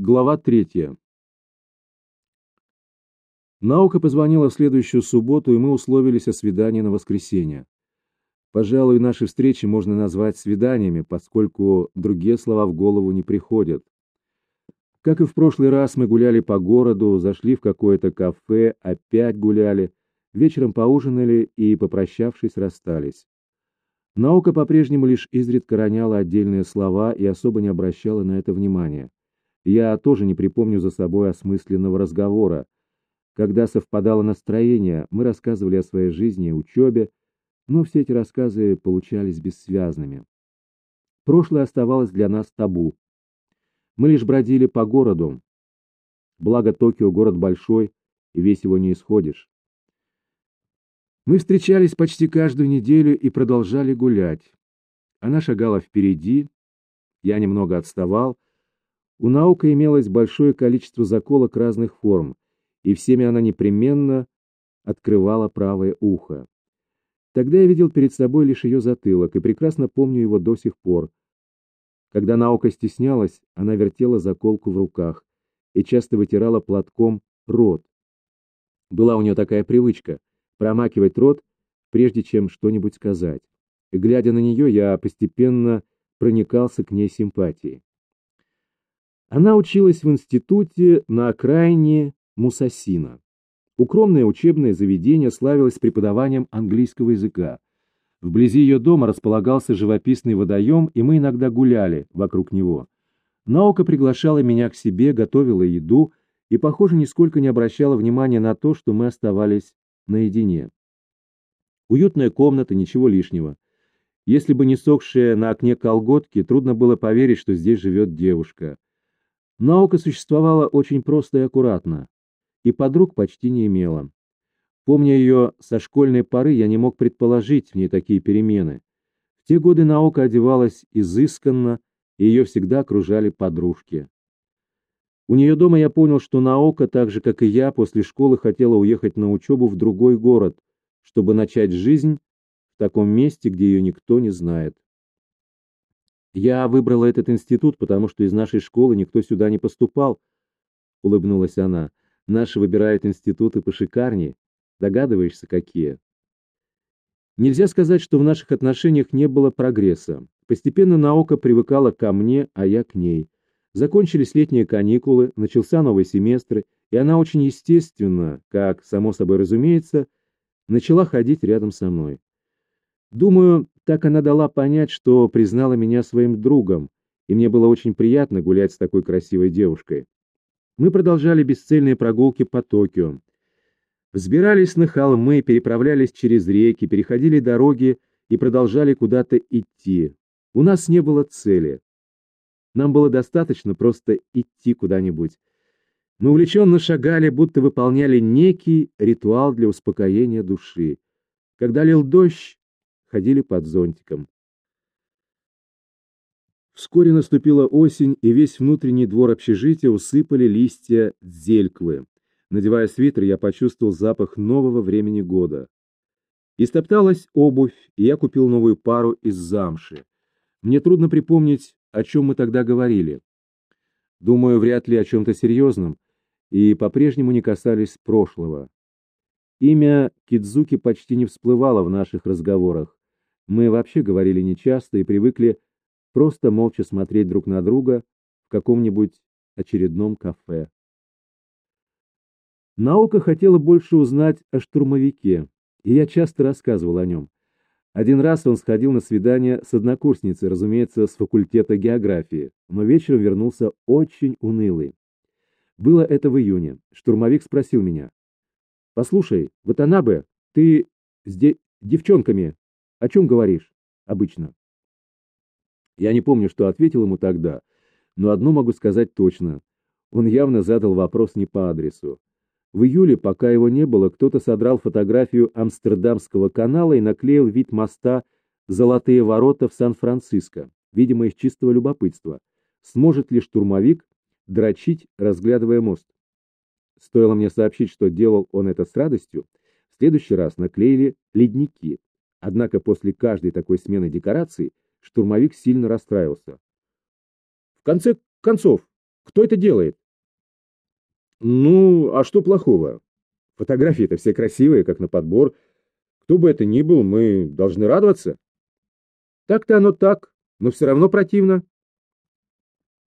Глава третья. Наука позвонила в следующую субботу, и мы условились о свидании на воскресенье. Пожалуй, наши встречи можно назвать свиданиями, поскольку другие слова в голову не приходят. Как и в прошлый раз, мы гуляли по городу, зашли в какое-то кафе, опять гуляли, вечером поужинали и, попрощавшись, расстались. Наука по-прежнему лишь изредка роняла отдельные слова и особо не обращала на это внимания. Я тоже не припомню за собой осмысленного разговора. Когда совпадало настроение, мы рассказывали о своей жизни и учебе, но все эти рассказы получались бессвязными. Прошлое оставалось для нас табу. Мы лишь бродили по городу. Благо Токио город большой, и весь его не исходишь. Мы встречались почти каждую неделю и продолжали гулять. Она шагала впереди, я немного отставал, у науки имелось большое количество заколок разных форм, и всеми она непременно открывала правое ухо. Тогда я видел перед собой лишь ее затылок и прекрасно помню его до сих пор. Когда наука стеснялась, она вертела заколку в руках и часто вытирала платком рот. Была у нее такая привычка — промакивать рот, прежде чем что-нибудь сказать. И, глядя на нее, я постепенно проникался к ней симпатией. Она училась в институте на окраине Мусасина. Укромное учебное заведение славилось преподаванием английского языка. Вблизи ее дома располагался живописный водоем, и мы иногда гуляли вокруг него. Наука приглашала меня к себе, готовила еду и, похоже, нисколько не обращала внимания на то, что мы оставались наедине. Уютная комната, ничего лишнего. Если бы не сохшие на окне колготки, трудно было поверить, что здесь живет девушка. Наука существовала очень просто и аккуратно, и подруг почти не имела. Помня ее со школьной поры, я не мог предположить в ней такие перемены. В те годы наука одевалась изысканно, и ее всегда окружали подружки. У нее дома я понял, что наука, так же, как и я, после школы хотела уехать на учебу в другой город, чтобы начать жизнь в таком месте, где ее никто не знает. Я выбрала этот институт, потому что из нашей школы никто сюда не поступал, — улыбнулась она. Наши выбирают институты пошикарнее. Догадываешься, какие? Нельзя сказать, что в наших отношениях не было прогресса. Постепенно наука привыкала ко мне, а я к ней. Закончились летние каникулы, начался новый семестр, и она очень естественно, как само собой разумеется, начала ходить рядом со мной. Думаю, так она дала понять, что признала меня своим другом, и мне было очень приятно гулять с такой красивой девушкой. Мы продолжали бесцельные прогулки по Токио. Взбирались на холмы, переправлялись через реки, переходили дороги и продолжали куда-то идти. У нас не было цели. Нам было достаточно просто идти куда-нибудь. Мы увлеченно шагали, будто выполняли некий ритуал для успокоения души. Когда лил дождь, ходили под зонтиком. Вскоре наступила осень, и весь внутренний двор общежития усыпали листья зельквы. Надевая свитер, я почувствовал запах нового времени года. Истопталась обувь, и я купил новую пару из замши. Мне трудно припомнить, о чем мы тогда говорили. Думаю, вряд ли о чем-то серьезном, и по-прежнему не касались прошлого. Имя Кидзуки почти не всплывало в наших разговорах. Мы вообще говорили нечасто и привыкли просто молча смотреть друг на друга в каком-нибудь очередном кафе. Наука хотела больше узнать о штурмовике, и я часто рассказывал о нем. Один раз он сходил на свидание с однокурсницей, разумеется, с факультета географии, но вечером вернулся очень унылый. Было это в июне. Штурмовик спросил меня. «Послушай, вот она бы, ты с де девчонками о чем говоришь обычно? Я не помню, что ответил ему тогда, но одно могу сказать точно. Он явно задал вопрос не по адресу. В июле, пока его не было, кто-то содрал фотографию Амстердамского канала и наклеил вид моста «Золотые ворота» в Сан-Франциско, видимо, из чистого любопытства. Сможет ли штурмовик дрочить, разглядывая мост? Стоило мне сообщить, что делал он это с радостью, в следующий раз наклеили ледники. Однако после каждой такой смены декораций штурмовик сильно расстраивался. В конце концов, Кто это делает? Ну, а что плохого? Фотографии-то все красивые, как на подбор. Кто бы это ни был, мы должны радоваться. Так-то оно так, но все равно противно.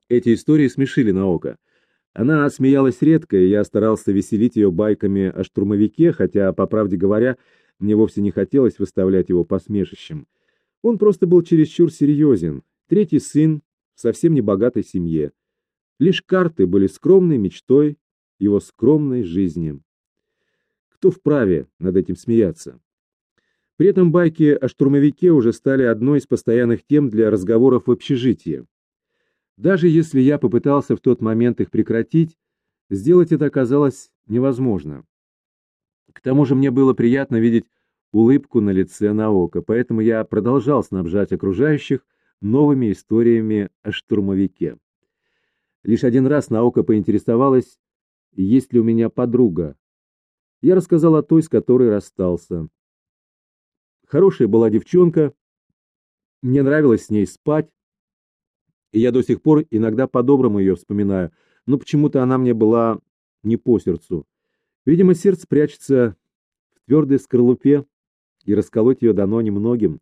Эти истории смешили на око. Она смеялась редко, и я старался веселить ее байками о штурмовике, хотя, по правде говоря, мне вовсе не хотелось выставлять его посмешищем. Он просто был чересчур серьезен. Третий сын в совсем небогатой семье. Лишь карты были скромной мечтой его скромной жизни. Кто вправе над этим смеяться? При этом байки о штурмовике уже стали одной из постоянных тем для разговоров в общежитии. Даже если я попытался в тот момент их прекратить, сделать это оказалось невозможно. К тому же мне было приятно видеть улыбку на лице Наока, поэтому я продолжал снабжать окружающих новыми историями о штурмовике. Лишь один раз Наока поинтересовалась, есть ли у меня подруга. Я рассказал о той, с которой расстался. Хорошая была девчонка, мне нравилось с ней спать, и я до сих пор иногда по-доброму ее вспоминаю, но почему-то она мне была не по сердцу. Видимо, сердце прячется в твердой скорлупе, и расколоть ее дано немногим.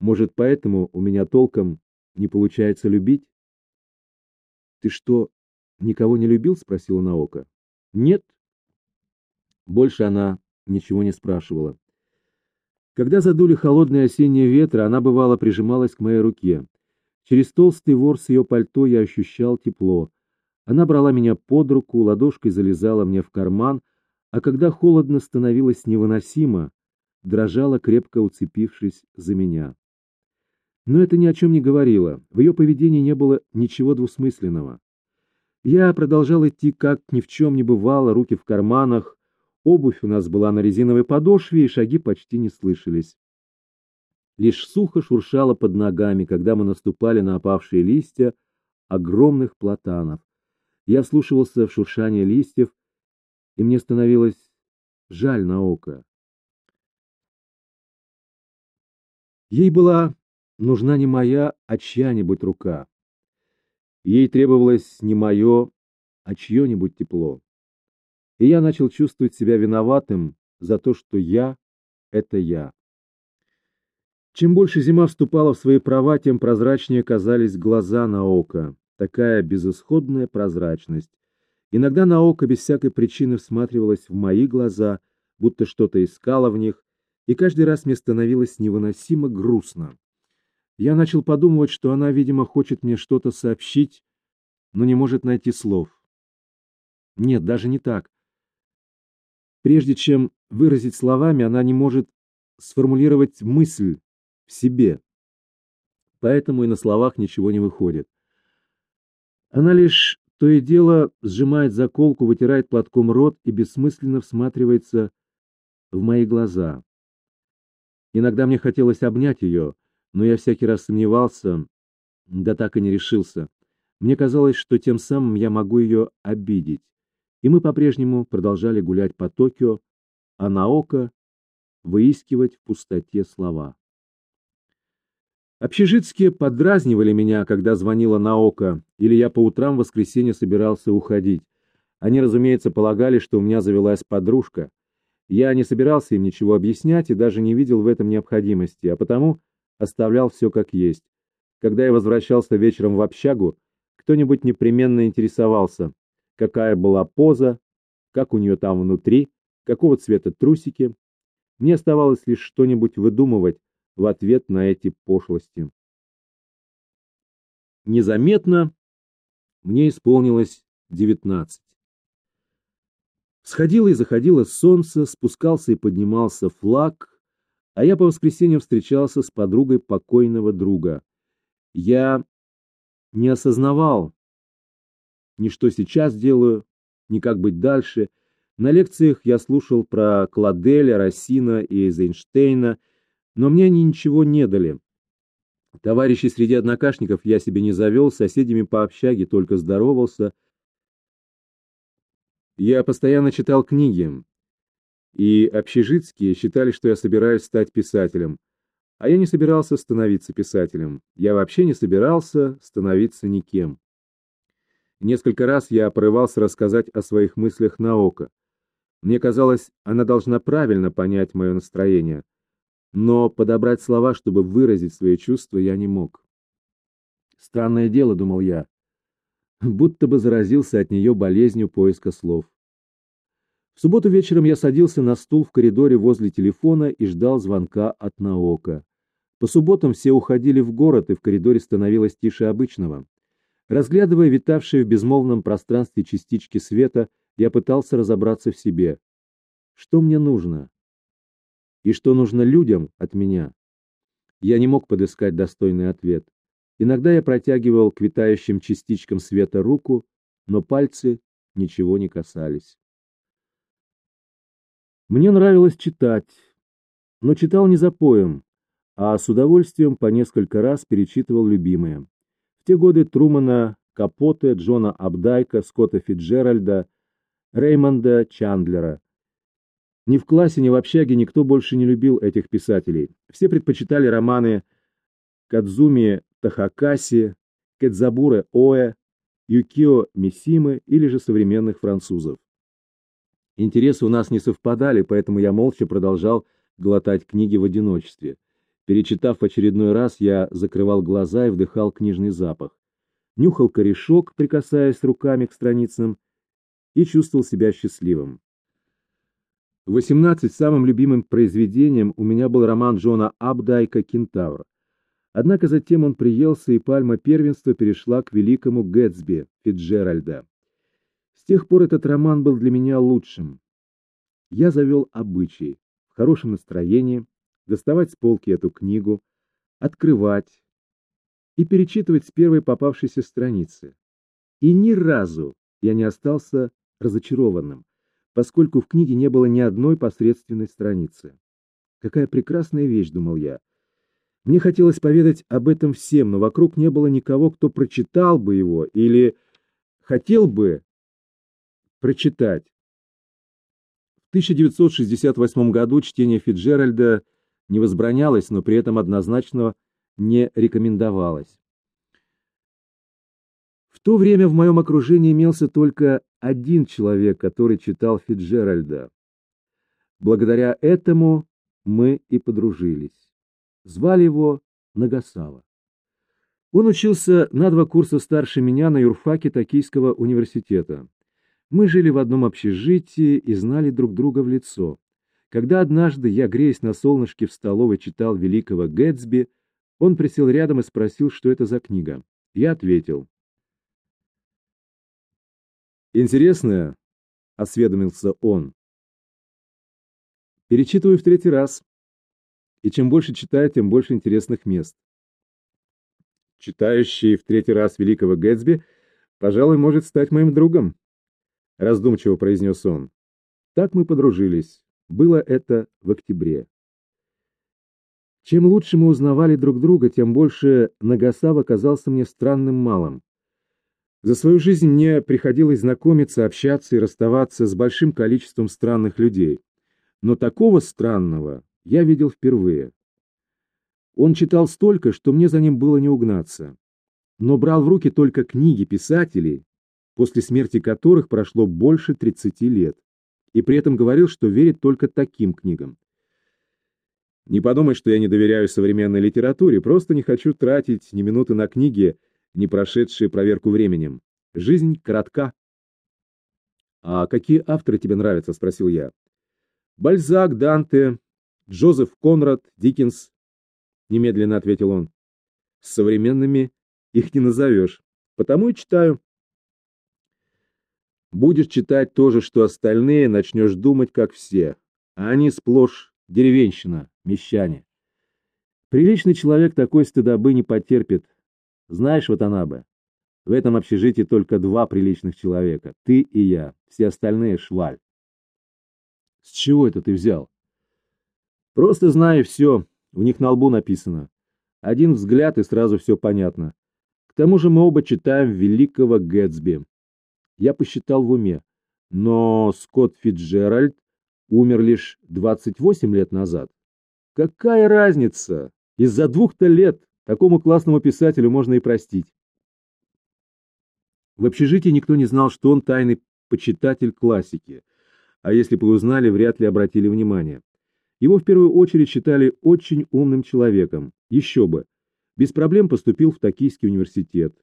Может, поэтому у меня толком не получается любить? — Ты что, никого не любил? — спросила Наока. — Нет. Больше она ничего не спрашивала. Когда задули холодные осенние ветры, она бывало прижималась к моей руке. Через толстый ворс ее пальто я ощущал тепло. Она брала меня под руку, ладошкой залезала мне в карман, а когда холодно становилось невыносимо, дрожала, крепко уцепившись за меня. Но это ни о чем не говорило, в ее поведении не было ничего двусмысленного. Я продолжал идти, как ни в чем не бывало, руки в карманах, обувь у нас была на резиновой подошве, и шаги почти не слышались. Лишь сухо шуршало под ногами, когда мы наступали на опавшие листья огромных платанов. Я вслушивался в шуршание листьев, и мне становилось жаль на око. Ей была нужна не моя, а чья-нибудь рука. Ей требовалось не мое, а чье-нибудь тепло. И я начал чувствовать себя виноватым за то, что я — это я. Чем больше зима вступала в свои права, тем прозрачнее казались глаза на око. Такая безысходная прозрачность. Иногда на око без всякой причины всматривалась в мои глаза, будто что-то искала в них, и каждый раз мне становилось невыносимо грустно. Я начал подумывать, что она, видимо, хочет мне что-то сообщить, но не может найти слов. Нет, даже не так. Прежде чем выразить словами, она не может сформулировать мысль в себе. Поэтому и на словах ничего не выходит. Она лишь то и дело сжимает заколку, вытирает платком рот и бессмысленно всматривается в мои глаза. Иногда мне хотелось обнять ее, но я всякий раз сомневался, да так и не решился. Мне казалось, что тем самым я могу ее обидеть. И мы по-прежнему продолжали гулять по Токио, а на око выискивать в пустоте слова. Общежитские подразнивали меня, когда звонила на око, или я по утрам в воскресенье собирался уходить. Они, разумеется, полагали, что у меня завелась подружка. Я не собирался им ничего объяснять и даже не видел в этом необходимости, а потому оставлял все как есть. Когда я возвращался вечером в общагу, кто-нибудь непременно интересовался, какая была поза, как у нее там внутри, какого цвета трусики. Мне оставалось лишь что-нибудь выдумывать в ответ на эти пошлости. Незаметно мне исполнилось девятнадцать. Сходило и заходило солнце, спускался и поднимался флаг, а я по воскресеньям встречался с подругой покойного друга. Я не осознавал ни что сейчас делаю, ни как быть дальше. На лекциях я слушал про Кладеля, Рассина и Эйзенштейна, но мне они ничего не дали. Товарищи среди однокашников я себе не завел, с соседями по общаге только здоровался — я постоянно читал книги, и общежитские считали, что я собираюсь стать писателем. А я не собирался становиться писателем. Я вообще не собирался становиться никем. Несколько раз я порывался рассказать о своих мыслях на око. Мне казалось, она должна правильно понять мое настроение, но подобрать слова, чтобы выразить свои чувства, я не мог. Странное дело, думал я, будто бы заразился от нее болезнью поиска слов. В субботу вечером я садился на стул в коридоре возле телефона и ждал звонка от Наока. По субботам все уходили в город, и в коридоре становилось тише обычного. Разглядывая витавшие в безмолвном пространстве частички света, я пытался разобраться в себе. Что мне нужно? И что нужно людям от меня? Я не мог подыскать достойный ответ. Иногда я протягивал к витающим частичкам света руку, но пальцы ничего не касались. Мне нравилось читать, но читал не за поем, а с удовольствием по несколько раз перечитывал любимые. В те годы Трумана Капоте, Джона Абдайка, Скотта Фитджеральда, Реймонда Чандлера. Ни в классе, ни в общаге никто больше не любил этих писателей. Все предпочитали романы Кадзуми Тахакаси, Кэдзабуре Оэ, Юкио Мисимы или же современных французов. Интересы у нас не совпадали, поэтому я молча продолжал глотать книги в одиночестве. Перечитав в очередной раз, я закрывал глаза и вдыхал книжный запах. Нюхал корешок, прикасаясь руками к страницам, и чувствовал себя счастливым. В 18 самым любимым произведением у меня был роман Джона Абдайка «Кентавр». Однако затем он приелся, и пальма первенства перешла к великому Гэтсби Фитджеральда. С тех пор этот роман был для меня лучшим. Я завел обычай в хорошем настроении доставать с полки эту книгу, открывать и перечитывать с первой попавшейся страницы. И ни разу я не остался разочарованным, поскольку в книге не было ни одной посредственной страницы. Какая прекрасная вещь, думал я. Мне хотелось поведать об этом всем, но вокруг не было никого, кто прочитал бы его или хотел бы прочитать. В 1968 году чтение Фиджеральда не возбранялось, но при этом однозначно не рекомендовалось. То время в моем окружении имелся только один человек, который читал Фиджеральда. Благодаря этому мы и подружились. Звали его Нагасава. Он учился на два курса старше меня на юрфаке Токийского университета. Мы жили в одном общежитии и знали друг друга в лицо. Когда однажды я, греясь на солнышке в столовой, читал великого Гэтсби, он присел рядом и спросил, что это за книга. Я ответил. «Интересная?» — осведомился он. «Перечитываю в третий раз. И чем больше читаю, тем больше интересных мест. Читающий в третий раз великого Гэтсби, пожалуй, может стать моим другом», — раздумчиво произнес он. Так мы подружились. Было это в октябре. Чем лучше мы узнавали друг друга, тем больше Нагасава казался мне странным малым. За свою жизнь мне приходилось знакомиться, общаться и расставаться с большим количеством странных людей. Но такого странного я видел впервые. Он читал столько, что мне за ним было не угнаться. Но брал в руки только книги писателей, после смерти которых прошло больше 30 лет и при этом говорил, что верит только таким книгам. Не подумай, что я не доверяю современной литературе, просто не хочу тратить ни минуты на книги, не прошедшие проверку временем. Жизнь коротка. «А какие авторы тебе нравятся?» — спросил я. «Бальзак, Данте, Джозеф Конрад, Диккенс», — немедленно ответил он. «С современными их не назовешь, потому и читаю. Будешь читать то же, что остальные, начнешь думать, как все. А они сплошь деревенщина, мещане. Приличный человек такой стыдобы не потерпит. Знаешь, вот она бы. В этом общежитии только два приличных человека. Ты и я. Все остальные — шваль. С чего это ты взял? Просто знаю все. У них на лбу написано. Один взгляд, и сразу все понятно. К тому же мы оба читаем великого Гэтсби. Я посчитал в уме. Но Скотт Фитджеральд умер лишь 28 лет назад. Какая разница? Из-за двух-то лет такому классному писателю можно и простить. В общежитии никто не знал, что он тайный почитатель классики, а если бы узнали, вряд ли обратили внимание. Его в первую очередь считали очень умным человеком, еще бы. Без проблем поступил в Токийский университет.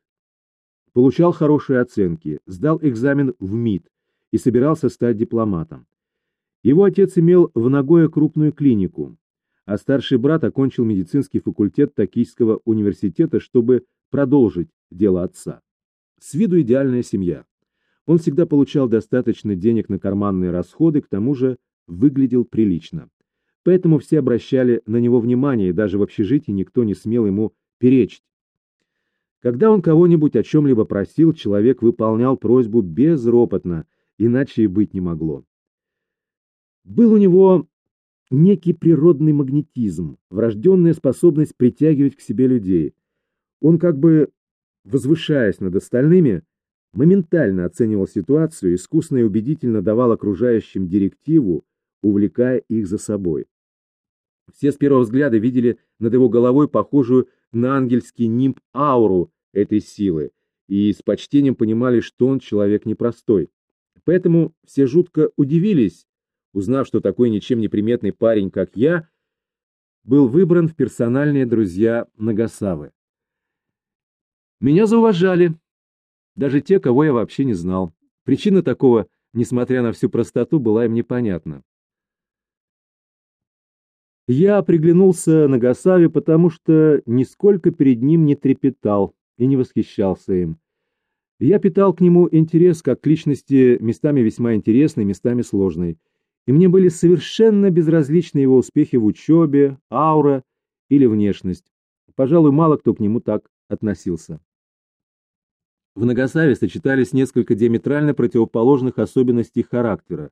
Получал хорошие оценки, сдал экзамен в МИД и собирался стать дипломатом. Его отец имел в Нагое крупную клинику, а старший брат окончил медицинский факультет Токийского университета, чтобы продолжить дело отца. С виду идеальная семья. Он всегда получал достаточно денег на карманные расходы, к тому же выглядел прилично. Поэтому все обращали на него внимание, и даже в общежитии никто не смел ему перечить. Когда он кого-нибудь о чем-либо просил, человек выполнял просьбу безропотно, иначе и быть не могло. Был у него некий природный магнетизм, врожденная способность притягивать к себе людей. Он как бы, возвышаясь над остальными, моментально оценивал ситуацию, искусно и убедительно давал окружающим директиву, увлекая их за собой. Все с первого взгляда видели над его головой похожую на ангельский нимб ауру этой силы и с почтением понимали, что он человек непростой. Поэтому все жутко удивились, узнав, что такой ничем не приметный парень, как я, был выбран в персональные друзья Нагасавы. Меня зауважали, даже те, кого я вообще не знал. Причина такого, несмотря на всю простоту, была им непонятна. Я приглянулся Нагасаве, потому что нисколько перед ним не трепетал и не восхищался им. Я питал к нему интерес как к личности местами весьма интересной, местами сложной, и мне были совершенно безразличны его успехи в учебе, аура или внешность. Пожалуй, мало кто к нему так относился. В Нагасаве сочетались несколько диаметрально противоположных особенностей характера.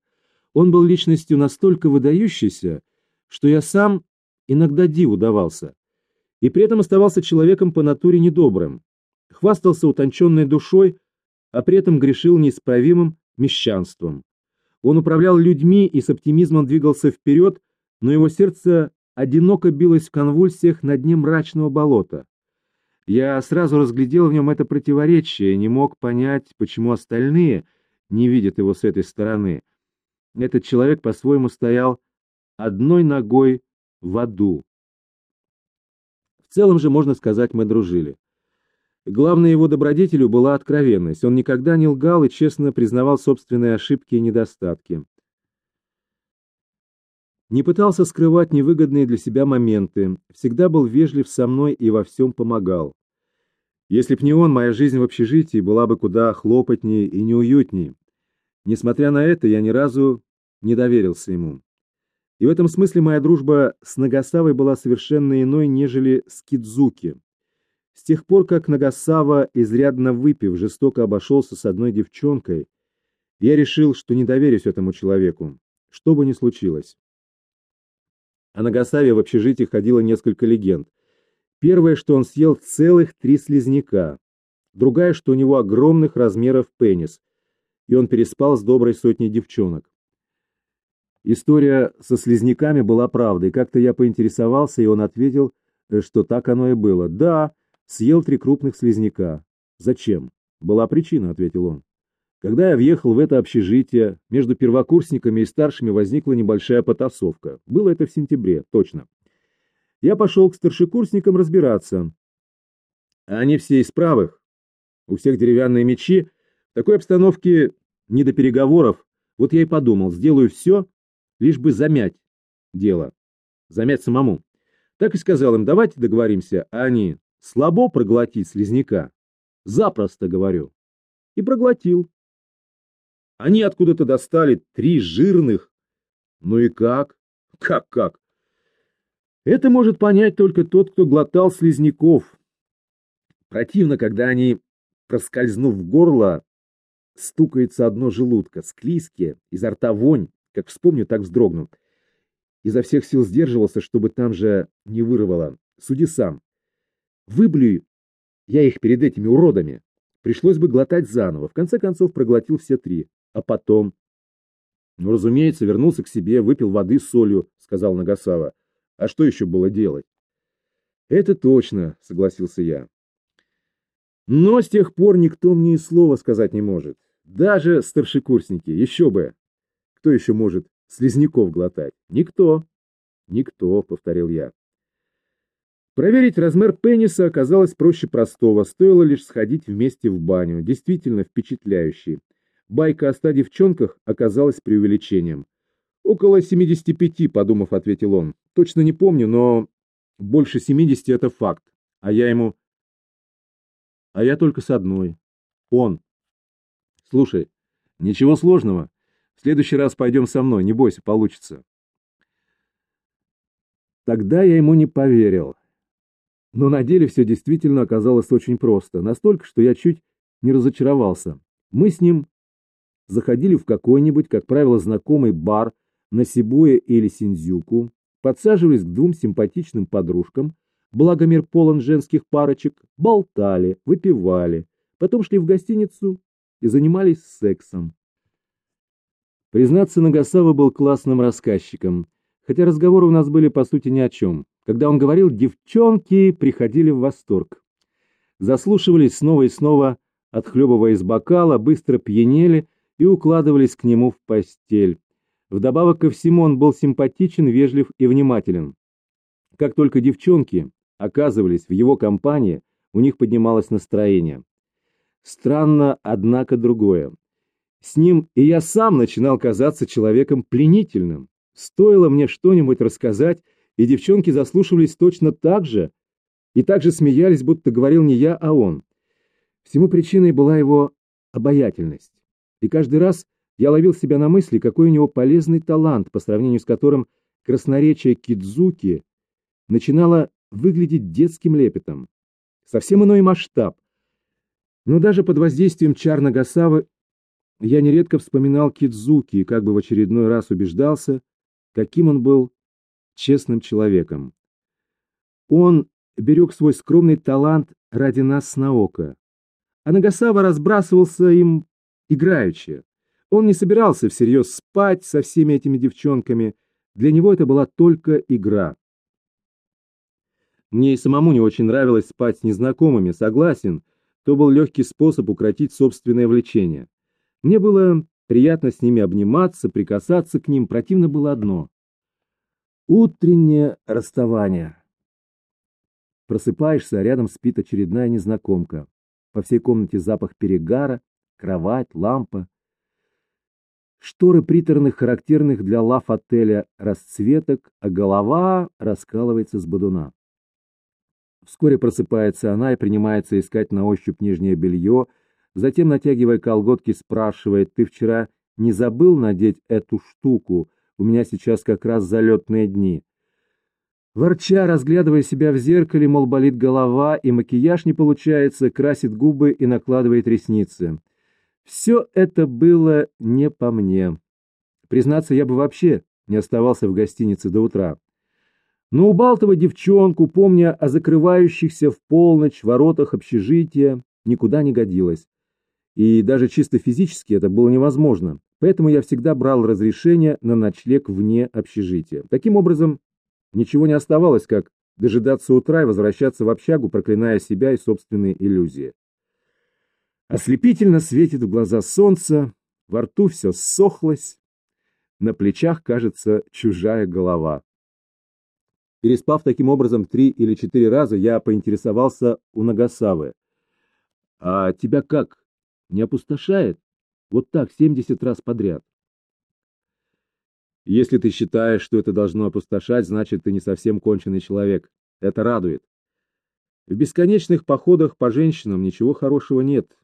Он был личностью настолько выдающейся, что я сам иногда диву давался, и при этом оставался человеком по натуре недобрым, хвастался утонченной душой, а при этом грешил неисправимым мещанством. Он управлял людьми и с оптимизмом двигался вперед, но его сердце одиноко билось в конвульсиях на дне мрачного болота. Я сразу разглядел в нем это противоречие не мог понять, почему остальные не видят его с этой стороны. Этот человек по-своему стоял одной ногой в аду. В целом же, можно сказать, мы дружили. Главной его добродетелью была откровенность. Он никогда не лгал и честно признавал собственные ошибки и недостатки. Не пытался скрывать невыгодные для себя моменты, всегда был вежлив со мной и во всем помогал. Если б не он, моя жизнь в общежитии была бы куда хлопотнее и неуютнее. Несмотря на это, я ни разу не доверился ему. И в этом смысле моя дружба с Нагасавой была совершенно иной, нежели с Кидзуки. С тех пор, как Нагасава, изрядно выпив, жестоко обошелся с одной девчонкой, я решил, что не доверюсь этому человеку, что бы ни случилось. О Нагасаве в общежитии ходило несколько легенд. Первое, что он съел целых три слизняка. Другая, что у него огромных размеров пенис, и он переспал с доброй сотней девчонок. История со слизняками была правдой. Как-то я поинтересовался, и он ответил, э, что так оно и было. «Да, съел три крупных слизняка». «Зачем?» «Была причина», — ответил он. Когда я въехал в это общежитие, между первокурсниками и старшими возникла небольшая потасовка. Было это в сентябре, точно. Я пошел к старшекурсникам разбираться. Они все из правых. У всех деревянные мечи. В такой обстановке не до переговоров. Вот я и подумал, сделаю все, лишь бы замять дело. Замять самому. Так и сказал им, давайте договоримся, а они, слабо проглотить слизняка. Запросто говорю. И проглотил. Они откуда-то достали три жирных. Ну и как? Как-как? Это может понять только тот, кто глотал слизняков. Противно, когда они, проскользнув в горло, стукается одно желудка, склизкие, изо рта вонь, как вспомню, так вздрогну. Изо всех сил сдерживался, чтобы там же не вырвало. Суди сам. Выблюю я их перед этими уродами. Пришлось бы глотать заново. В конце концов проглотил все три. А потом... Ну, разумеется, вернулся к себе, выпил воды с солью, сказал Нагасава. А что еще было делать? Это точно, согласился я. Но с тех пор никто мне и слова сказать не может. Даже старшекурсники, еще бы. Кто еще может слизняков глотать? Никто. Никто, повторил я. Проверить размер пениса оказалось проще простого, стоило лишь сходить вместе в баню, действительно впечатляющий. Байка о ста девчонках оказалась преувеличением. «Около 75, подумав, ответил он. «Точно не помню, но больше 70 это факт. А я ему... А я только с одной. Он. Слушай, ничего сложного. В следующий раз пойдем со мной, не бойся, получится». Тогда я ему не поверил. Но на деле все действительно оказалось очень просто. Настолько, что я чуть не разочаровался. Мы с ним заходили в какой-нибудь, как правило, знакомый бар на Сибуе или Синдзюку, подсаживались к двум симпатичным подружкам, благо мир полон женских парочек, болтали, выпивали, потом шли в гостиницу и занимались сексом. Признаться, Нагасава был классным рассказчиком, хотя разговоры у нас были по сути ни о чем. Когда он говорил, девчонки приходили в восторг. Заслушивались снова и снова, отхлебывая из бокала, быстро пьянели и укладывались к нему в постель. Вдобавок ко всему он был симпатичен, вежлив и внимателен. Как только девчонки оказывались в его компании, у них поднималось настроение. Странно, однако, другое. С ним и я сам начинал казаться человеком пленительным. Стоило мне что-нибудь рассказать, и девчонки заслушивались точно так же, и также смеялись, будто говорил не я, а он. Всему причиной была его обаятельность. И каждый раз я ловил себя на мысли, какой у него полезный талант, по сравнению с которым красноречие Кидзуки начинало выглядеть детским лепетом. Совсем иной масштаб. Но даже под воздействием чар Нагасавы я нередко вспоминал Кидзуки и как бы в очередной раз убеждался, каким он был честным человеком. Он берег свой скромный талант ради нас с Наока, а Нагасава разбрасывался им играючи. Он не собирался всерьез спать со всеми этими девчонками, для него это была только игра. Мне и самому не очень нравилось спать с незнакомыми, согласен, то был легкий способ укротить собственное влечение. Мне было приятно с ними обниматься, прикасаться к ним, противно было одно Утреннее расставание. Просыпаешься, а рядом спит очередная незнакомка. По всей комнате запах перегара, кровать, лампа. Шторы приторных, характерных для лав-отеля расцветок, а голова раскалывается с бодуна. Вскоре просыпается она и принимается искать на ощупь нижнее белье, затем, натягивая колготки, спрашивает, «Ты вчера не забыл надеть эту штуку?» У меня сейчас как раз залетные дни. Ворча, разглядывая себя в зеркале, мол, болит голова, и макияж не получается, красит губы и накладывает ресницы. Все это было не по мне. Признаться, я бы вообще не оставался в гостинице до утра. Но убалтывать девчонку, помня о закрывающихся в полночь воротах общежития, никуда не годилось. И даже чисто физически это было невозможно. Поэтому я всегда брал разрешение на ночлег вне общежития. Таким образом, ничего не оставалось, как дожидаться утра и возвращаться в общагу, проклиная себя и собственные иллюзии. Ослепительно светит в глаза солнце, во рту все ссохлось, на плечах, кажется, чужая голова. Переспав таким образом три или четыре раза, я поинтересовался у Нагасавы. «А тебя как, не опустошает?» Вот так, 70 раз подряд. Если ты считаешь, что это должно опустошать, значит, ты не совсем конченый человек. Это радует. В бесконечных походах по женщинам ничего хорошего нет.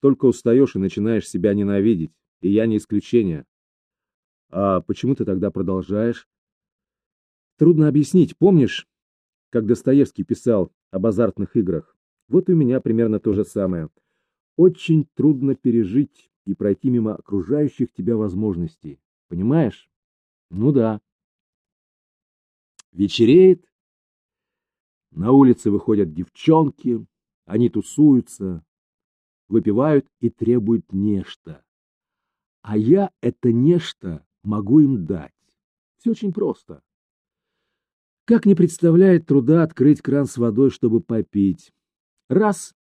Только устаешь и начинаешь себя ненавидеть. И я не исключение. А почему ты тогда продолжаешь? Трудно объяснить. Помнишь, как Достоевский писал об азартных играх? Вот у меня примерно то же самое. Очень трудно пережить и пройти мимо окружающих тебя возможностей. Понимаешь? Ну да. Вечереет. На улице выходят девчонки, они тусуются, выпивают и требуют нечто. А я это нечто могу им дать. Все очень просто. Как не представляет труда открыть кран с водой, чтобы попить. Раз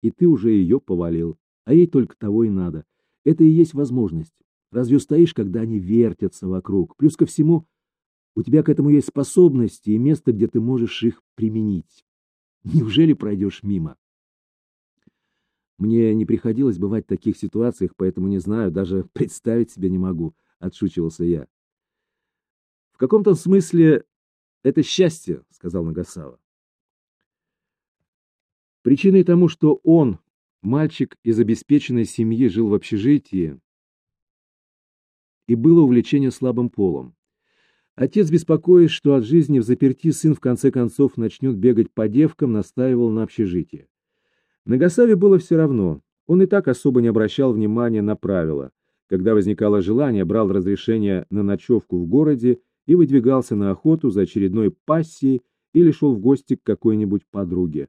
и ты уже ее повалил, а ей только того и надо. Это и есть возможность. Разве устоишь, когда они вертятся вокруг? Плюс ко всему, у тебя к этому есть способности и место, где ты можешь их применить. Неужели пройдешь мимо? Мне не приходилось бывать в таких ситуациях, поэтому не знаю, даже представить себе не могу, — отшучивался я. В каком-то смысле это счастье, — сказал Нагасава. Причиной тому, что он, мальчик из обеспеченной семьи, жил в общежитии, и было увлечение слабым полом. Отец, беспокоясь, что от жизни в заперти сын в конце концов начнет бегать по девкам, настаивал на общежитии. Нагасаве было все равно, он и так особо не обращал внимания на правила. Когда возникало желание, брал разрешение на ночевку в городе и выдвигался на охоту за очередной пассией или шел в гости к какой-нибудь подруге.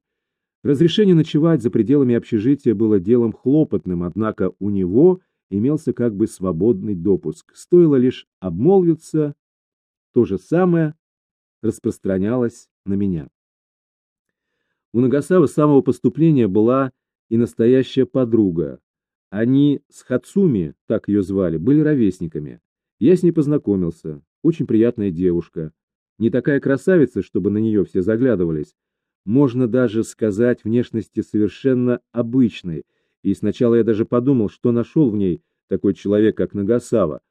Разрешение ночевать за пределами общежития было делом хлопотным, однако у него имелся как бы свободный допуск. Стоило лишь обмолвиться, то же самое распространялось на меня. У Нагасавы с самого поступления была и настоящая подруга. Они с Хацуми, так ее звали, были ровесниками. Я с ней познакомился. Очень приятная девушка. Не такая красавица, чтобы на нее все заглядывались. Можно даже сказать, внешности совершенно обычной. И сначала я даже подумал, что нашел в ней такой человек, как Нагасава.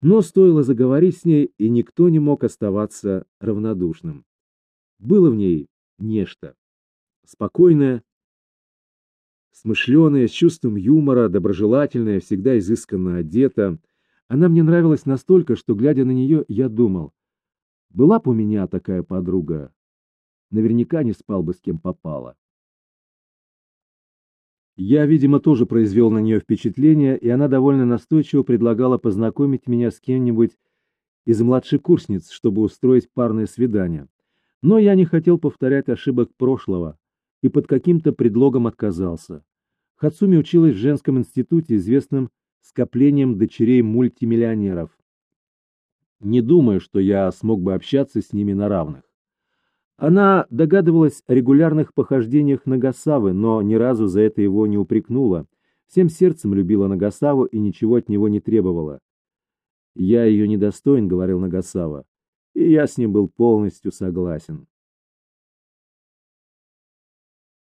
Но стоило заговорить с ней, и никто не мог оставаться равнодушным. Было в ней нечто спокойная, смышленая, с чувством юмора, доброжелательная, всегда изысканно одета. Она мне нравилась настолько, что, глядя на нее, я думал, была бы у меня такая подруга, наверняка не спал бы с кем попало. Я, видимо, тоже произвел на нее впечатление, и она довольно настойчиво предлагала познакомить меня с кем-нибудь из младших курсниц, чтобы устроить парное свидание. Но я не хотел повторять ошибок прошлого, и под каким-то предлогом отказался. Хацуми училась в женском институте, известном скоплением дочерей мультимиллионеров. Не думаю, что я смог бы общаться с ними на равных. Она догадывалась о регулярных похождениях Нагасавы, но ни разу за это его не упрекнула. Всем сердцем любила Нагасаву и ничего от него не требовала. «Я ее недостоин», — говорил Нагасава, — и я с ним был полностью согласен.